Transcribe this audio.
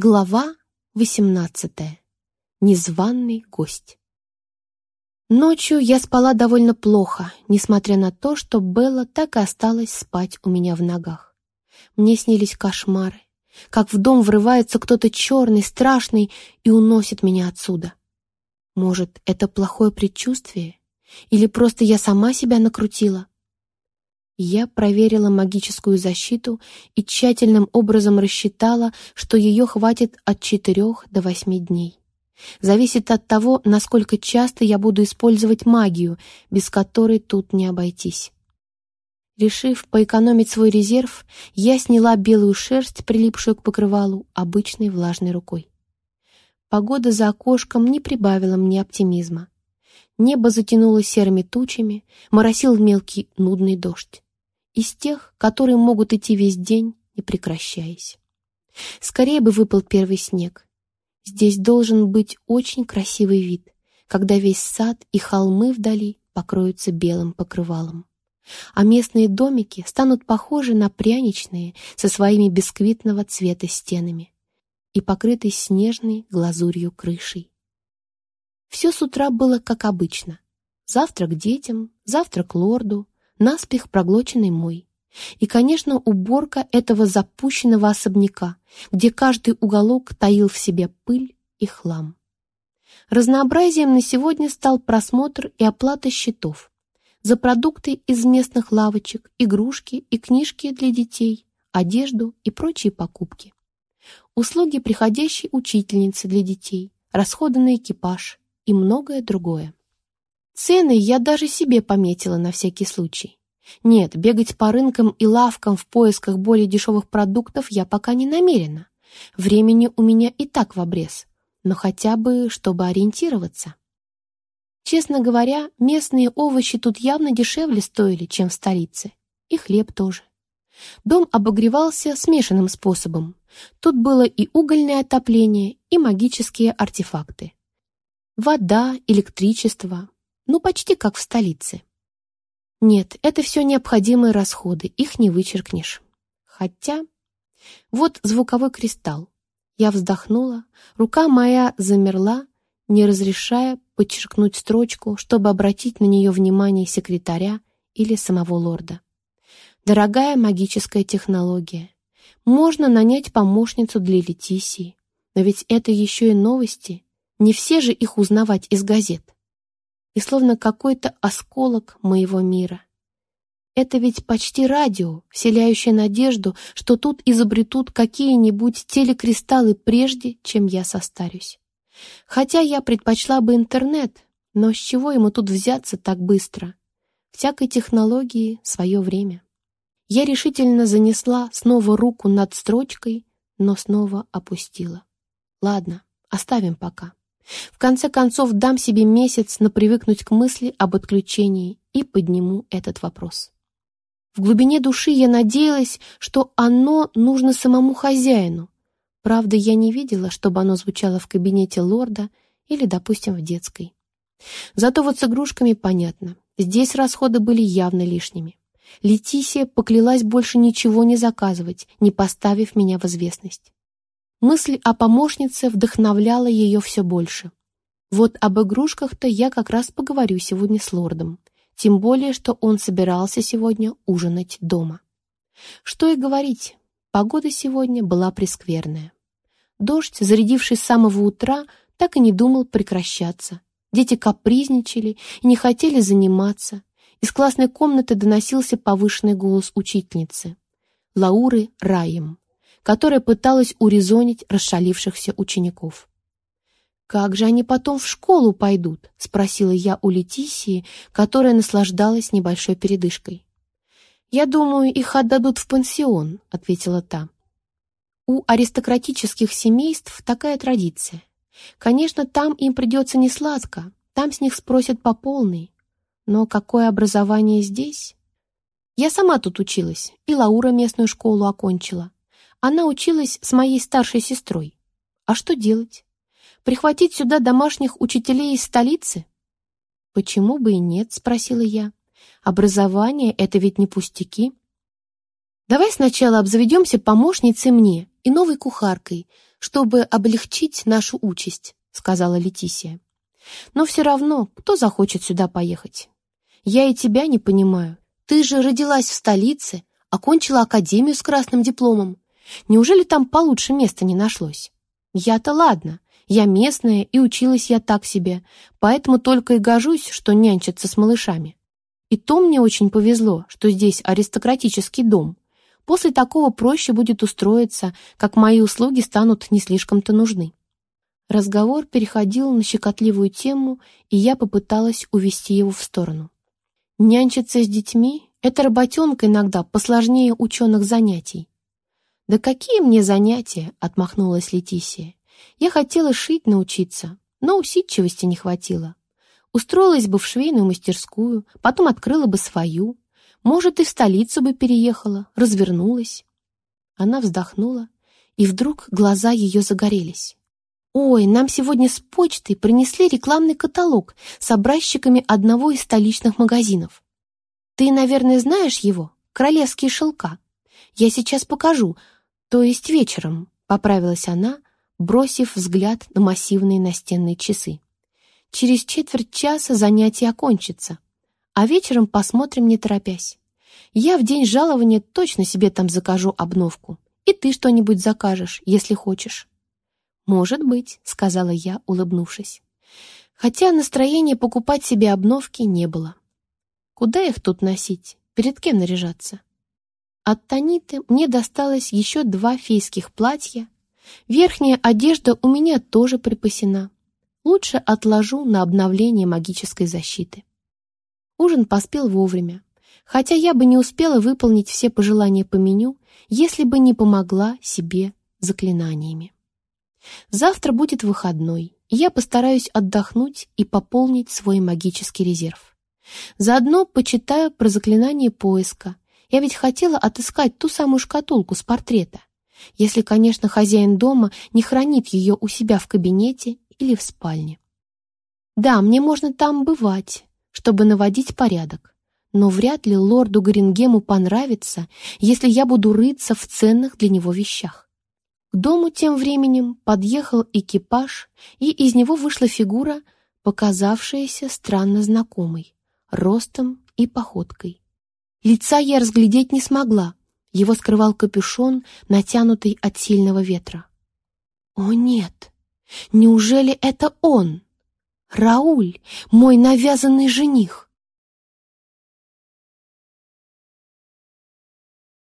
Глава 18. Незваный гость. Ночью я спала довольно плохо, несмотря на то, что Белла так и осталась спать у меня в ногах. Мне снились кошмары, как в дом врывается кто-то черный, страшный и уносит меня отсюда. Может, это плохое предчувствие? Или просто я сама себя накрутила? Я проверила магическую защиту и тщательным образом рассчитала, что ее хватит от 4 до 8 дней. Зависит от того, насколько часто я буду использовать магию, без которой тут не обойтись. Решив поэкономить свой резерв, я сняла белую шерсть, прилипшую к покрывалу, обычной влажной рукой. Погода за окошком не прибавила мне оптимизма. Небо затянуло серыми тучами, моросил мелкий нудный дождь из тех, которые могут идти весь день, не прекращаясь. Скорее бы выпал первый снег. Здесь должен быть очень красивый вид, когда весь сад и холмы вдали покроются белым покрывалом. А местные домики станут похожи на пряничные со своими бисквитного цвета стенами и покрытой снежной глазурью крышей. Все с утра было как обычно. Завтрак детям, завтрак лорду, наспех проглоченный мой. И, конечно, уборка этого запущенного особняка, где каждый уголок таил в себе пыль и хлам. Разнообразием на сегодня стал просмотр и оплата счетов за продукты из местных лавочек, игрушки и книжки для детей, одежду и прочие покупки. Услуги приходящей учительницы для детей, расходы на экипаж и многое другое. Цены я даже себе пометила на всякий случай. Нет, бегать по рынкам и лавкам в поисках более дешевых продуктов я пока не намерена. Времени у меня и так в обрез, но хотя бы, чтобы ориентироваться. Честно говоря, местные овощи тут явно дешевле стоили, чем в столице. И хлеб тоже. Дом обогревался смешанным способом. Тут было и угольное отопление, и магические артефакты. Вода, электричество, ну, почти как в столице. Нет, это все необходимые расходы, их не вычеркнешь. Хотя... Вот звуковой кристалл. Я вздохнула, рука моя замерла, не разрешая подчеркнуть строчку, чтобы обратить на нее внимание секретаря или самого лорда. Дорогая магическая технология. Можно нанять помощницу для Летисии, но ведь это еще и новости. Не все же их узнавать из газет и словно какой-то осколок моего мира. Это ведь почти радио, вселяющее надежду, что тут изобретут какие-нибудь телекристаллы прежде, чем я состарюсь. Хотя я предпочла бы интернет, но с чего ему тут взяться так быстро? Всякой технологии свое время. Я решительно занесла снова руку над строчкой, но снова опустила. Ладно, оставим пока. В конце концов, дам себе месяц на привыкнуть к мысли об отключении и подниму этот вопрос. В глубине души я надеялась, что оно нужно самому хозяину. Правда, я не видела, чтобы оно звучало в кабинете лорда или, допустим, в детской. Зато вот с игрушками понятно. Здесь расходы были явно лишними. Летисия поклялась больше ничего не заказывать, не поставив меня в известность. Мысль о помощнице вдохновляла ее все больше. Вот об игрушках-то я как раз поговорю сегодня с лордом, тем более, что он собирался сегодня ужинать дома. Что и говорить, погода сегодня была прескверная. Дождь, зарядивший с самого утра, так и не думал прекращаться. Дети капризничали и не хотели заниматься. Из классной комнаты доносился повышенный голос учительницы. Лауры Раем которая пыталась урезонить расшалившихся учеников. «Как же они потом в школу пойдут?» — спросила я у Летисии, которая наслаждалась небольшой передышкой. «Я думаю, их отдадут в пансион», — ответила та. «У аристократических семейств такая традиция. Конечно, там им придется не сладко, там с них спросят по полной. Но какое образование здесь?» Я сама тут училась, и Лаура местную школу окончила. Она училась с моей старшей сестрой. А что делать? Прихватить сюда домашних учителей из столицы? Почему бы и нет, спросила я. Образование — это ведь не пустяки. «Давай сначала обзаведемся помощницей мне и новой кухаркой, чтобы облегчить нашу участь», — сказала Летисия. «Но все равно, кто захочет сюда поехать? Я и тебя не понимаю. Ты же родилась в столице, окончила академию с красным дипломом. Неужели там получше места не нашлось? Я-то ладно, я местная и училась я так себе, поэтому только и гожусь, что нянчиться с малышами. И то мне очень повезло, что здесь аристократический дом. После такого проще будет устроиться, как мои услуги станут не слишком-то нужны. Разговор переходил на щекотливую тему, и я попыталась увести его в сторону. Нянчиться с детьми — это работенка иногда посложнее ученых занятий. «Да какие мне занятия?» — отмахнулась Летисия. «Я хотела шить научиться, но усидчивости не хватило. Устроилась бы в швейную мастерскую, потом открыла бы свою. Может, и в столицу бы переехала, развернулась». Она вздохнула, и вдруг глаза ее загорелись. «Ой, нам сегодня с почтой принесли рекламный каталог с образчиками одного из столичных магазинов. Ты, наверное, знаешь его? Королевские шелка. Я сейчас покажу, то есть вечером», — поправилась она, бросив взгляд на массивные настенные часы. «Через четверть часа занятие окончится, а вечером посмотрим, не торопясь. Я в день жалования точно себе там закажу обновку, и ты что-нибудь закажешь, если хочешь». «Может быть», — сказала я, улыбнувшись. Хотя настроения покупать себе обновки не было. Куда их тут носить? Перед кем наряжаться? От Таниты мне досталось еще два фейских платья. Верхняя одежда у меня тоже припасена. Лучше отложу на обновление магической защиты. Ужин поспел вовремя, хотя я бы не успела выполнить все пожелания по меню, если бы не помогла себе заклинаниями. Завтра будет выходной, и я постараюсь отдохнуть и пополнить свой магический резерв. Заодно почитаю про заклинание поиска. Я ведь хотела отыскать ту самую шкатулку с портрета. Если, конечно, хозяин дома не хранит ее у себя в кабинете или в спальне. Да, мне можно там бывать, чтобы наводить порядок. Но вряд ли лорду Горингему понравится, если я буду рыться в ценных для него вещах. К дому тем временем подъехал экипаж, и из него вышла фигура, показавшаяся странно знакомой, ростом и походкой. Лица я разглядеть не смогла, его скрывал капюшон, натянутый от сильного ветра. О нет! Неужели это он? Рауль, мой навязанный жених!